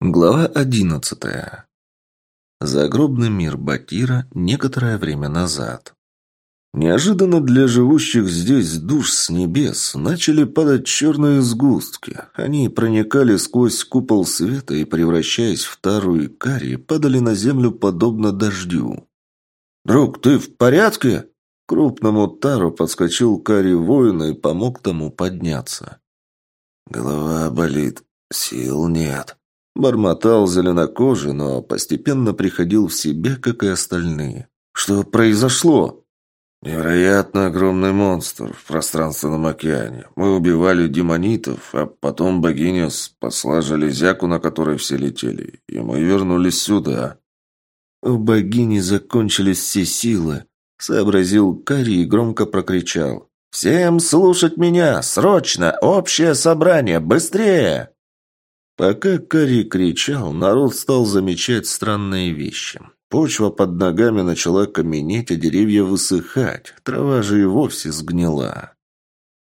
Глава одиннадцатая. Загробный мир Батира некоторое время назад. Неожиданно для живущих здесь душ с небес начали падать черные сгустки. Они проникали сквозь купол света и, превращаясь в тару и кари, падали на землю подобно дождю. «Друг, ты в порядке?» крупному тару подскочил кари воина и помог тому подняться. «Голова болит, сил нет», Бормотал зеленокожий, но постепенно приходил в себя, как и остальные. «Что произошло?» «Невероятно огромный монстр в пространственном океане. Мы убивали демонитов, а потом богиня спасла железяку, на которой все летели, и мы вернулись сюда». «У богини закончились все силы», — сообразил Кари и громко прокричал. «Всем слушать меня! Срочно! Общее собрание! Быстрее!» Пока Кари кричал, народ стал замечать странные вещи. Почва под ногами начала каменеть, а деревья высыхать. Трава же и вовсе сгнила.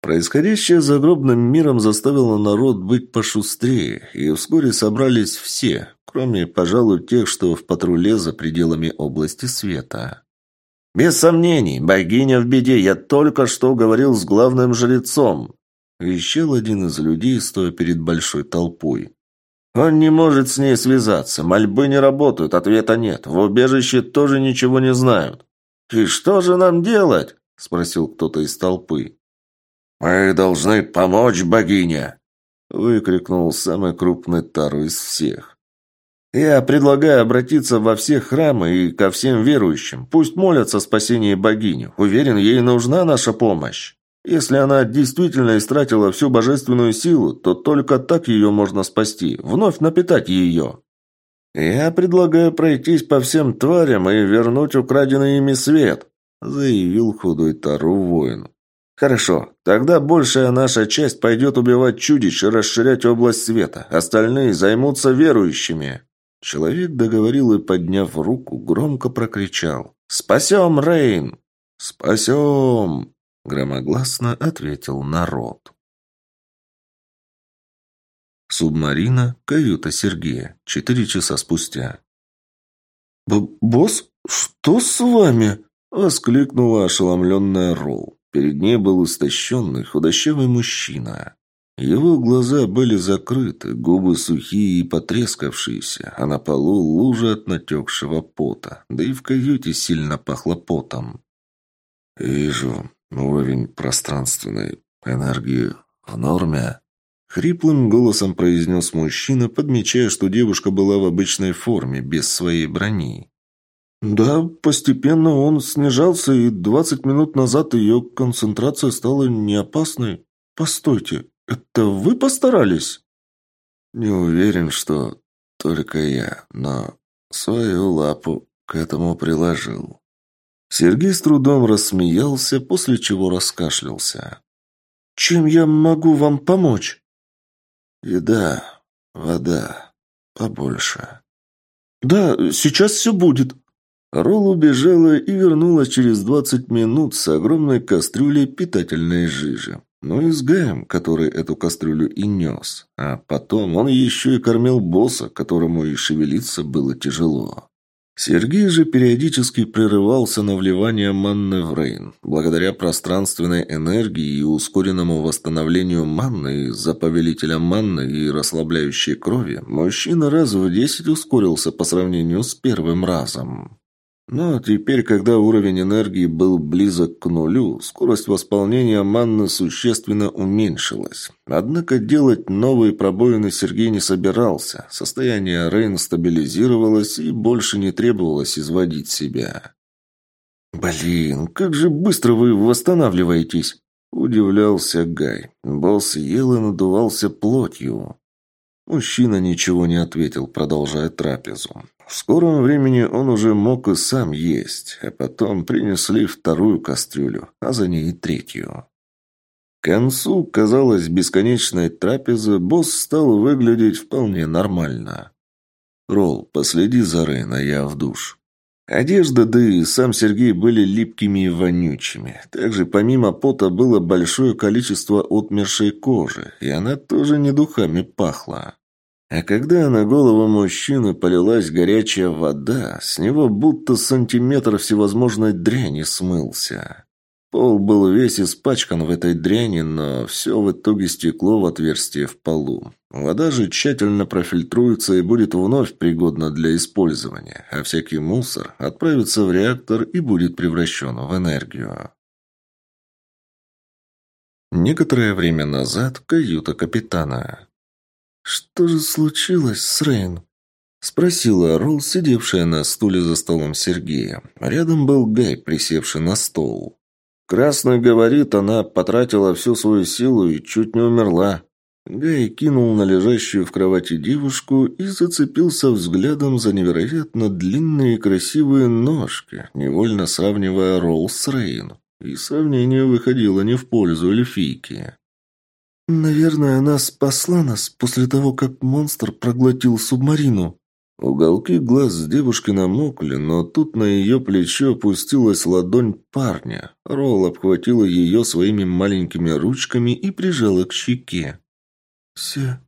Происходящее за гробным миром заставило народ быть пошустрее, и вскоре собрались все, кроме, пожалуй, тех, что в патруле за пределами области света. «Без сомнений, богиня в беде, я только что говорил с главным жрецом», вещал один из людей, стоя перед большой толпой. Он не может с ней связаться. Мольбы не работают, ответа нет. В убежище тоже ничего не знают. «И что же нам делать?» – спросил кто-то из толпы. «Мы должны помочь богине!» – выкрикнул самый крупный Тару из всех. «Я предлагаю обратиться во все храмы и ко всем верующим. Пусть молятся о спасении богини. Уверен, ей нужна наша помощь». Если она действительно истратила всю божественную силу, то только так ее можно спасти, вновь напитать ее. «Я предлагаю пройтись по всем тварям и вернуть украденный ими свет», заявил худой Тару воин. «Хорошо, тогда большая наша часть пойдет убивать чудищ и расширять область света. Остальные займутся верующими». Человек договорил и, подняв руку, громко прокричал. «Спасем, Рейн!» «Спасем!» Громогласно ответил народ. Субмарина, каюта Сергея. Четыре часа спустя. Б «Босс, что с вами?» – воскликнула ошеломленная Ролл. Перед ней был истощенный, худощавый мужчина. Его глаза были закрыты, губы сухие и потрескавшиеся, а на полу лужа от натекшего пота, да и в каюте сильно пахло потом. «Вижу, Уровень пространственной энергии в норме?» Хриплым голосом произнес мужчина, подмечая, что девушка была в обычной форме, без своей брони. «Да, постепенно он снижался, и двадцать минут назад ее концентрация стала неопасной. Постойте, это вы постарались?» «Не уверен, что только я, но свою лапу к этому приложил». Сергей с трудом рассмеялся, после чего раскашлялся. «Чем я могу вам помочь?» «Еда, вода, побольше». «Да, сейчас все будет». Ролл убежала и вернулась через двадцать минут с огромной кастрюлей питательной жижи. Ну и с Гаем, который эту кастрюлю и нес. А потом он еще и кормил босса, которому и шевелиться было тяжело. Сергей же периодически прерывался на вливание манны в Рейн. Благодаря пространственной энергии и ускоренному восстановлению манны из-за повелителя манны и расслабляющей крови, мужчина раз в десять ускорился по сравнению с первым разом. Но теперь, когда уровень энергии был близок к нулю, скорость восполнения манны существенно уменьшилась. Однако делать новые пробоины Сергей не собирался. Состояние Рейн стабилизировалось и больше не требовалось изводить себя. «Блин, как же быстро вы восстанавливаетесь!» – удивлялся Гай. Босс ел и надувался плотью. Мужчина ничего не ответил, продолжая трапезу. В скором времени он уже мог и сам есть, а потом принесли вторую кастрюлю, а за ней и третью. К концу, казалось, бесконечной трапезы босс стал выглядеть вполне нормально. «Ролл, последи за Рейна, я в душ». Одежда, да и сам Сергей были липкими и вонючими. Также помимо пота было большое количество отмершей кожи, и она тоже не духами пахла. А когда на голову мужчины полилась горячая вода, с него будто сантиметр всевозможной дряни смылся. Пол был весь испачкан в этой дряни, но все в итоге стекло в отверстие в полу. Вода же тщательно профильтруется и будет вновь пригодна для использования, а всякий мусор отправится в реактор и будет превращен в энергию. Некоторое время назад каюта капитана. «Что же случилось с Рейн?» Спросила Ролл, сидевшая на стуле за столом Сергея. Рядом был Гай, присевший на стол. «Красный говорит, она потратила всю свою силу и чуть не умерла». Гай кинул на лежащую в кровати девушку и зацепился взглядом за невероятно длинные и красивые ножки, невольно сравнивая Ролл с Рейн. И сравнение выходило не в пользу эльфийки. «Наверное, она спасла нас после того, как монстр проглотил субмарину». Уголки глаз девушки намокли, но тут на ее плечо опустилась ладонь парня. Ролл обхватила ее своими маленькими ручками и прижала к щеке. «Се...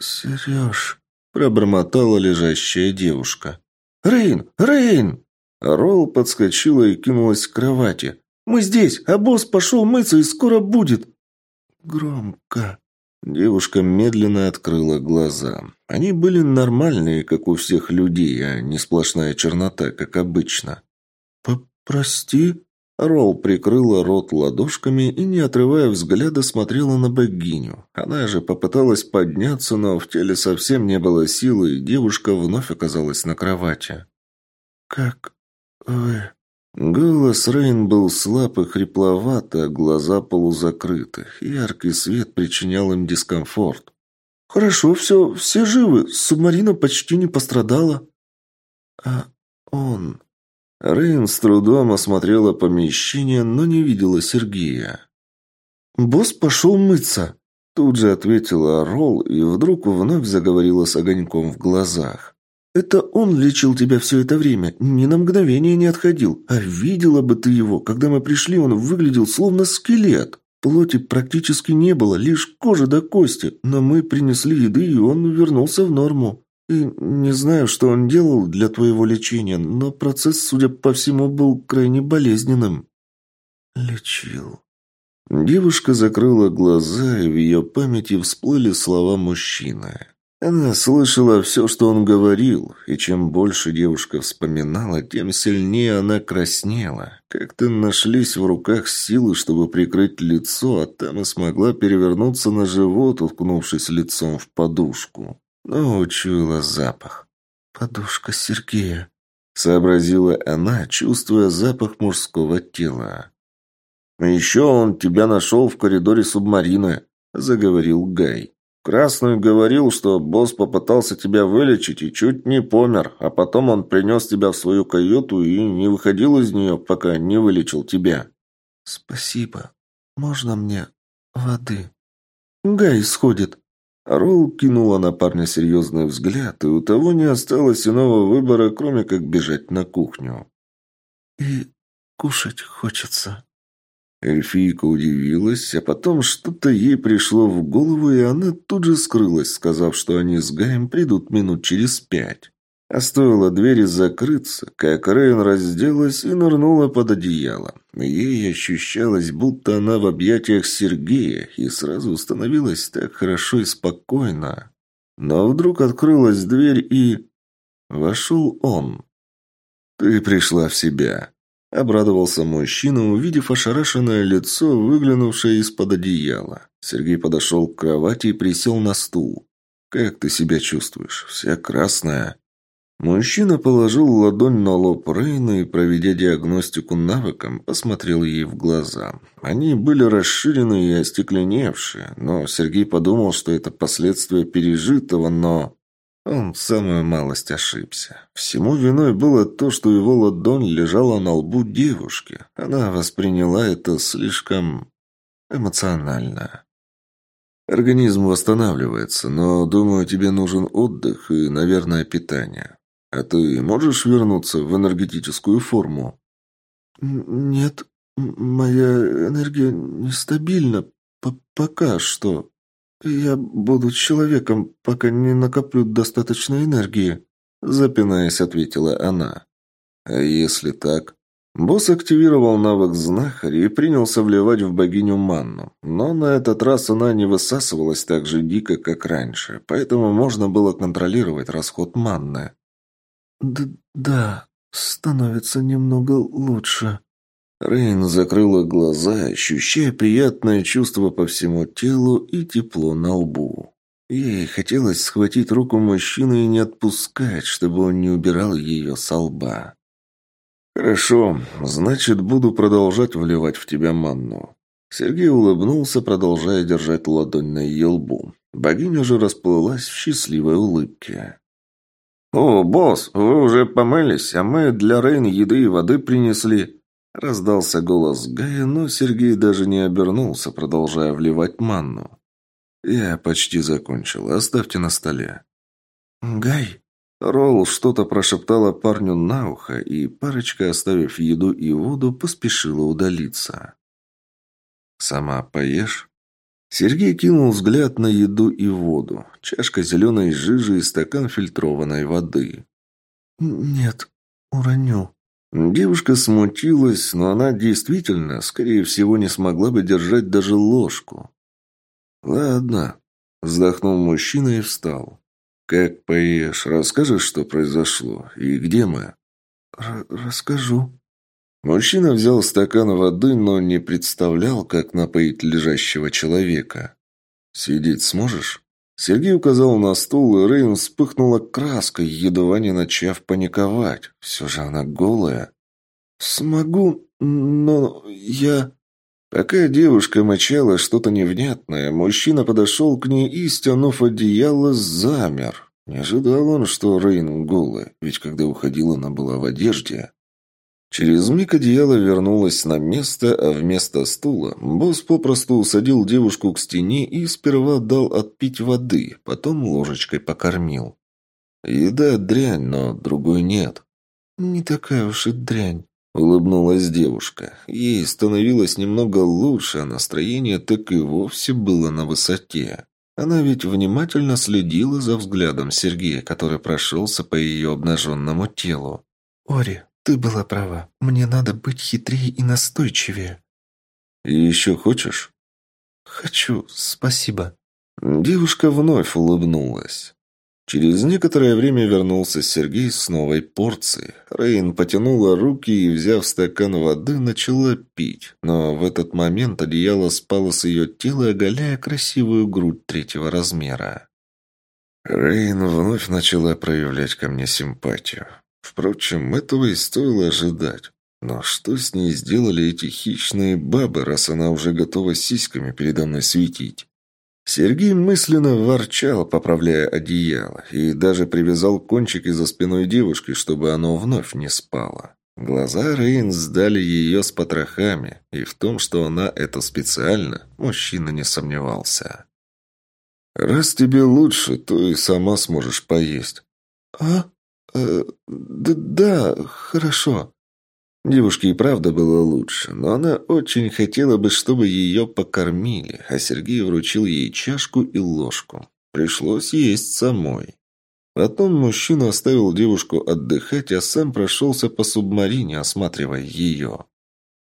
Сереж...» – пробормотала лежащая девушка. «Рейн! Рейн!» Ролл подскочила и кинулась к кровати. «Мы здесь, а босс пошел мыться и скоро будет!» Громко». Девушка медленно открыла глаза. Они были нормальные, как у всех людей, а не сплошная чернота, как обычно. «Прости?» Ролл прикрыла рот ладошками и, не отрывая взгляда, смотрела на богиню. Она же попыталась подняться, но в теле совсем не было силы, и девушка вновь оказалась на кровати. «Как вы...» Голос Рейн был слаб и хрипловат, а глаза полузакрыты. Яркий свет причинял им дискомфорт. «Хорошо, все, все живы. Субмарина почти не пострадала». «А он...» Рейн с трудом осмотрела помещение, но не видела Сергея. «Босс пошел мыться», – тут же ответила Ролл и вдруг вновь заговорила с огоньком в глазах. Это он лечил тебя все это время, ни на мгновение не отходил. А видела бы ты его, когда мы пришли, он выглядел словно скелет. Плоти практически не было, лишь кожа до кости, но мы принесли еды, и он вернулся в норму. И не знаю, что он делал для твоего лечения, но процесс, судя по всему, был крайне болезненным. Лечил. Девушка закрыла глаза, и в ее памяти всплыли слова мужчины. Она слышала все, что он говорил, и чем больше девушка вспоминала, тем сильнее она краснела. Как-то нашлись в руках силы, чтобы прикрыть лицо, а там и смогла перевернуться на живот, уткнувшись лицом в подушку. Но учуяла запах. «Подушка Сергея», — сообразила она, чувствуя запах мужского тела. «Еще он тебя нашел в коридоре субмарины», — заговорил Гай. Красный говорил, что босс попытался тебя вылечить и чуть не помер, а потом он принес тебя в свою каюту и не выходил из нее, пока не вылечил тебя». «Спасибо. Можно мне воды?» «Гай сходит». Ролл кинула на парня серьезный взгляд, и у того не осталось иного выбора, кроме как бежать на кухню. «И кушать хочется». Эльфийка удивилась, а потом что-то ей пришло в голову, и она тут же скрылась, сказав, что они с Гаем придут минут через пять. А стоило двери закрыться, как Рейн разделась и нырнула под одеяло. Ей ощущалось, будто она в объятиях Сергея, и сразу становилось так хорошо и спокойно. Но вдруг открылась дверь, и... Вошел он. «Ты пришла в себя», Обрадовался мужчина, увидев ошарашенное лицо, выглянувшее из-под одеяла. Сергей подошел к кровати и присел на стул. «Как ты себя чувствуешь? Вся красная?» Мужчина положил ладонь на лоб Рейна и, проведя диагностику навыком, посмотрел ей в глаза. Они были расширены и остекленевшие, но Сергей подумал, что это последствия пережитого, но... Он самую малость ошибся. Всему виной было то, что его ладонь лежала на лбу девушки. Она восприняла это слишком эмоционально. Организм восстанавливается, но, думаю, тебе нужен отдых и, наверное, питание. А ты можешь вернуться в энергетическую форму? Нет, моя энергия нестабильна. П Пока что. Я буду человеком, пока не накоплю достаточно энергии», запинаясь, ответила она. «А если так?» Босс активировал навык знахаря и принялся вливать в богиню манну. Но на этот раз она не высасывалась так же дико, как раньше, поэтому можно было контролировать расход манны. «Да, становится немного лучше». Рейн закрыла глаза, ощущая приятное чувство по всему телу и тепло на лбу. Ей хотелось схватить руку мужчины и не отпускать, чтобы он не убирал ее со лба. «Хорошо, значит, буду продолжать вливать в тебя манну». Сергей улыбнулся, продолжая держать ладонь на ее лбу. Богиня же расплылась в счастливой улыбке. «О, босс, вы уже помылись, а мы для Рейн еды и воды принесли». Раздался голос Гая, но Сергей даже не обернулся, продолжая вливать манну. «Я почти закончил. Оставьте на столе». «Гай?» Ролл что-то прошептала парню на ухо, и парочка, оставив еду и воду, поспешила удалиться. «Сама поешь?» Сергей кинул взгляд на еду и воду. Чашка зеленой жижи и стакан фильтрованной воды. «Нет, уроню». Девушка смутилась, но она действительно, скорее всего, не смогла бы держать даже ложку. «Ладно», – вздохнул мужчина и встал. «Как поешь, расскажешь, что произошло? И где мы?» Р «Расскажу». Мужчина взял стакан воды, но не представлял, как напоить лежащего человека. «Сидеть сможешь?» Сергей указал на стул, и Рейн вспыхнула краской, едва не начав паниковать. Все же она голая. «Смогу, но я...» Пока девушка мочала что-то невнятное, мужчина подошел к ней и, стянув одеяло, замер. Не ожидал он, что Рейн голая, ведь когда уходила, она была в одежде. Через миг одеяло вернулось на место, а вместо стула босс попросту усадил девушку к стене и сперва дал отпить воды, потом ложечкой покормил. Еда дрянь, но другой нет. «Не такая уж и дрянь», Улыбнулась девушка. Ей становилось немного лучше, а настроение так и вовсе было на высоте. Она ведь внимательно следила за взглядом Сергея, который прошелся по ее обнаженному телу. «Ори, ты была права. Мне надо быть хитрее и настойчивее». «И еще хочешь?» «Хочу, спасибо». Девушка вновь улыбнулась. Через некоторое время вернулся Сергей с новой порцией. Рейн потянула руки и, взяв стакан воды, начала пить. Но в этот момент одеяло спало с ее тела, оголяя красивую грудь третьего размера. Рейн вновь начала проявлять ко мне симпатию. Впрочем, этого и стоило ожидать. Но что с ней сделали эти хищные бабы, раз она уже готова сиськами передо мной светить? Сергей мысленно ворчал, поправляя одеяло, и даже привязал кончики за спиной девушки, чтобы оно вновь не спало. Глаза Рейн сдали ее с потрохами, и в том, что она это специально, мужчина не сомневался. «Раз тебе лучше, то и сама сможешь поесть». «А? Э, да, хорошо». Девушке и правда было лучше, но она очень хотела бы, чтобы ее покормили, а Сергей вручил ей чашку и ложку. Пришлось есть самой. Потом мужчина оставил девушку отдыхать, а сам прошелся по субмарине, осматривая ее.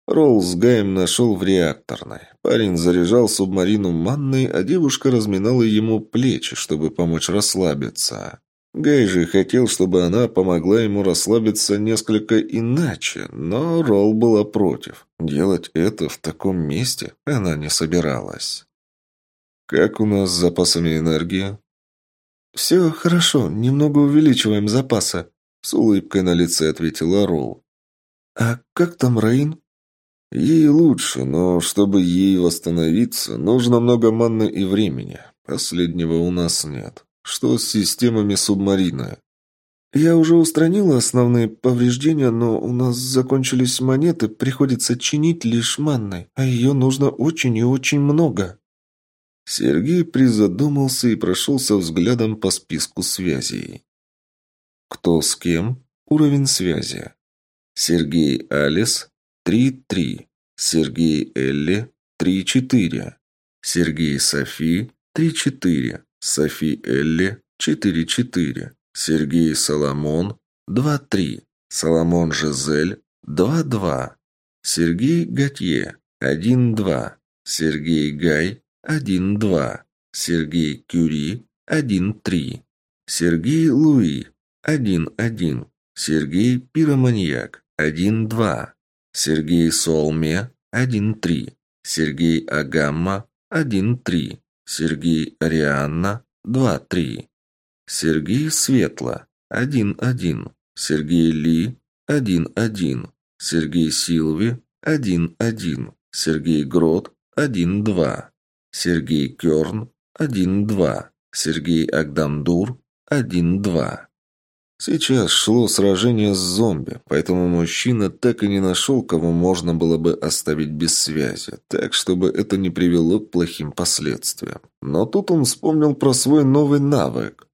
Ролл с Гаем нашел в реакторной. Парень заряжал субмарину манной, а девушка разминала ему плечи, чтобы помочь расслабиться. Гай же хотел, чтобы она помогла ему расслабиться несколько иначе, но Ролл была против. Делать это в таком месте она не собиралась. «Как у нас с запасами энергии?» «Все хорошо, немного увеличиваем запасы», — с улыбкой на лице ответила Ролл. «А как там Рейн?» «Ей лучше, но чтобы ей восстановиться, нужно много манны и времени. Последнего у нас нет». Что с системами субмарина? Я уже устранила основные повреждения, но у нас закончились монеты, приходится чинить лишь манной, а ее нужно очень и очень много. Сергей призадумался и прошелся взглядом по списку связей. Кто с кем? Уровень связи. Сергей Алис 3-3. Сергей Элли 3-4. Сергей Софи 3-4. Софи Элли – 4-4. Сергей Соломон – 2-3. Соломон Жизель – 2-2. Сергей Готье – 1-2. Сергей Гай – 1-2. Сергей Кюри – 1-3. Сергей Луи – 1-1. Сергей Пироманьяк – 1-2. Сергей Солме – 1-3. Сергей Агамма – 1-3. Сергей Арианна – 2-3. Сергей Светла – 1-1. Сергей Ли – 1-1. Сергей Силви – 1-1. Сергей Грот – 1-2. Сергей Керн – 1-2. Сергей Агдамдур – 1-2. Сейчас шло сражение с зомби, поэтому мужчина так и не нашел, кого можно было бы оставить без связи, так, чтобы это не привело к плохим последствиям. Но тут он вспомнил про свой новый навык.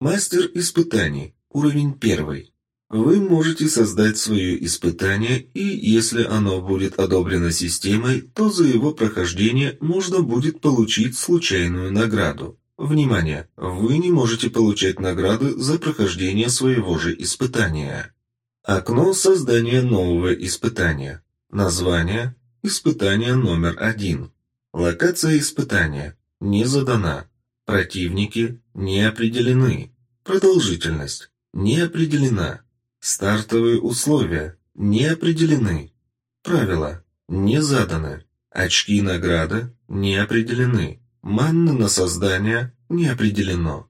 Мастер испытаний. Уровень первый. Вы можете создать свое испытание, и если оно будет одобрено системой, то за его прохождение можно будет получить случайную награду. Внимание! Вы не можете получать награды за прохождение своего же испытания. Окно создания нового испытания. Название Испытание номер один. Локация испытания не задана. Противники не определены. Продолжительность не определена. Стартовые условия не определены. Правила не заданы. Очки награды не определены. Манна на создание не определено.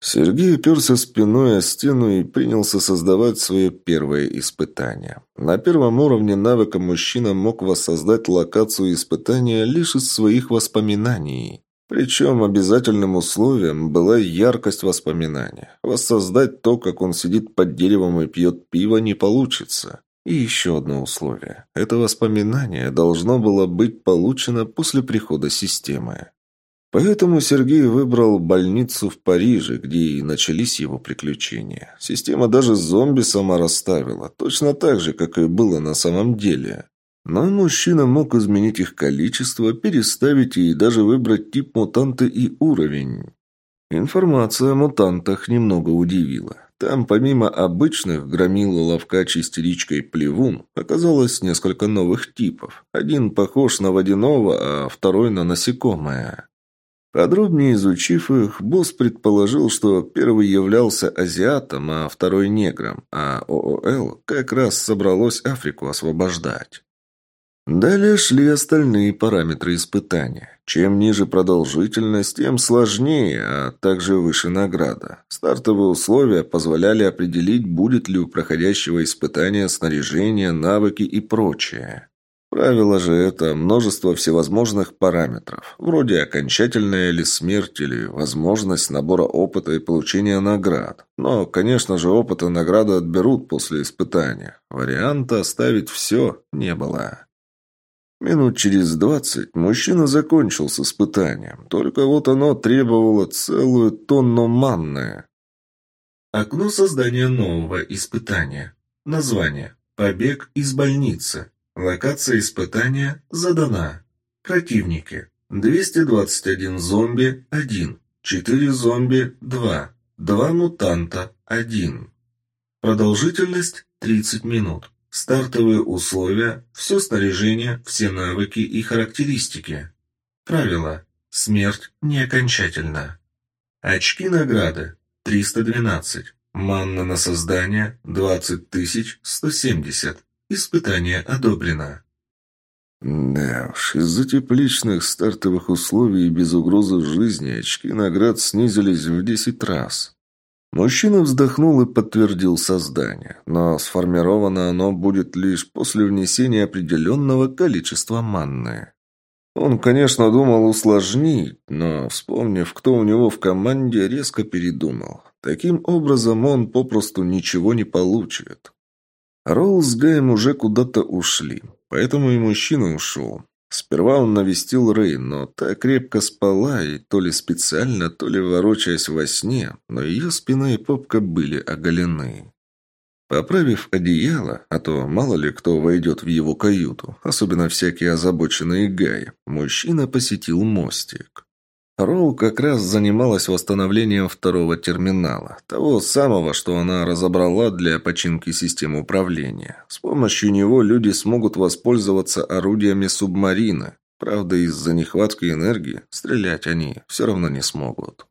Сергей оперся спиной о стену и принялся создавать свое первое испытание. На первом уровне навыка мужчина мог воссоздать локацию испытания лишь из своих воспоминаний. Причем обязательным условием была яркость воспоминания. Воссоздать то, как он сидит под деревом и пьет пиво, не получится. И еще одно условие. Это воспоминание должно было быть получено после прихода системы. Поэтому Сергей выбрал больницу в Париже, где и начались его приключения. Система даже зомби сама расставила, точно так же, как и было на самом деле. Но мужчина мог изменить их количество, переставить и даже выбрать тип мутанта и уровень. Информация о мутантах немного удивила. Там помимо обычных громила ловкач истеричка и плевун оказалось несколько новых типов. Один похож на водяного, а второй на насекомое. Подробнее изучив их, босс предположил, что первый являлся азиатом, а второй негром, а ООЛ как раз собралось Африку освобождать. Далее шли остальные параметры испытания. Чем ниже продолжительность, тем сложнее, а также выше награда. Стартовые условия позволяли определить, будет ли у проходящего испытания снаряжение, навыки и прочее. Правило же это множество всевозможных параметров, вроде окончательная или смерть, или возможность набора опыта и получения наград. Но, конечно же, опыт и награды отберут после испытания. Варианта оставить все не было. Минут через двадцать мужчина закончил с испытанием, только вот оно требовало целую тонну манны. Окно создания нового испытания. Название. Побег из больницы. Локация испытания задана. Противники. 221 зомби – 1. 4 зомби – 2. 2 мутанта – 1. Продолжительность – 30 минут. Стартовые условия – все снаряжение, все навыки и характеристики. Правила. Смерть не окончательна. Очки награды – 312. Манна на создание – 20 170. Испытание одобрено. Да уж, из-за тепличных стартовых условий и без угрозы жизни очки наград снизились в десять раз. Мужчина вздохнул и подтвердил создание, но сформировано оно будет лишь после внесения определенного количества манны. Он, конечно, думал усложнить, но, вспомнив, кто у него в команде, резко передумал. Таким образом, он попросту ничего не получит. Ролл с Гаем уже куда-то ушли, поэтому и мужчина ушел. Сперва он навестил Рэй, но та крепко спала, и то ли специально, то ли ворочаясь во сне, но ее спина и попка были оголены. Поправив одеяло, а то мало ли кто войдет в его каюту, особенно всякие озабоченные Гай, мужчина посетил мостик. Роу как раз занималась восстановлением второго терминала, того самого, что она разобрала для починки систем управления. С помощью него люди смогут воспользоваться орудиями субмарины. Правда, из-за нехватки энергии стрелять они все равно не смогут.